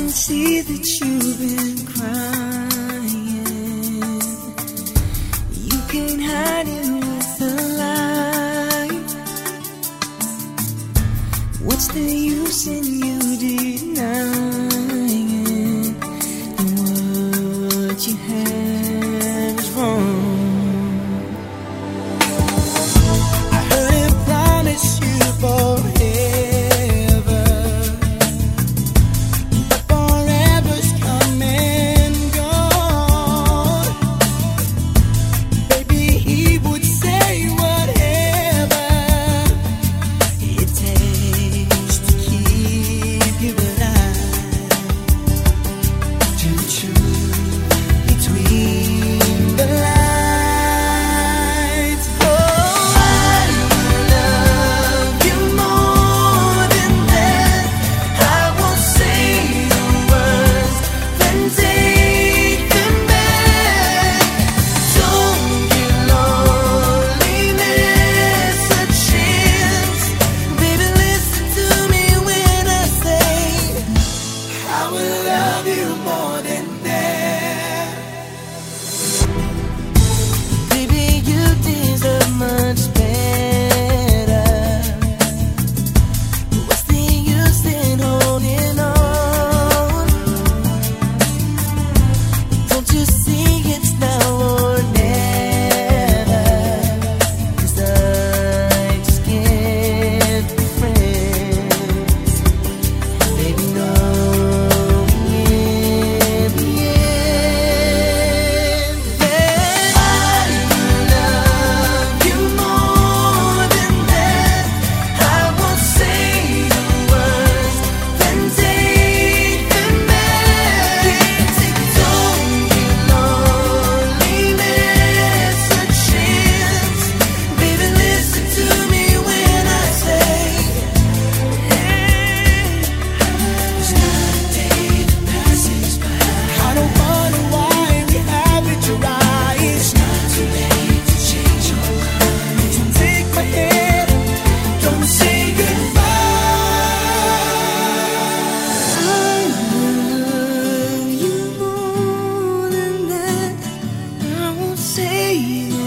can see that you've been crying. You can't hide it. ti.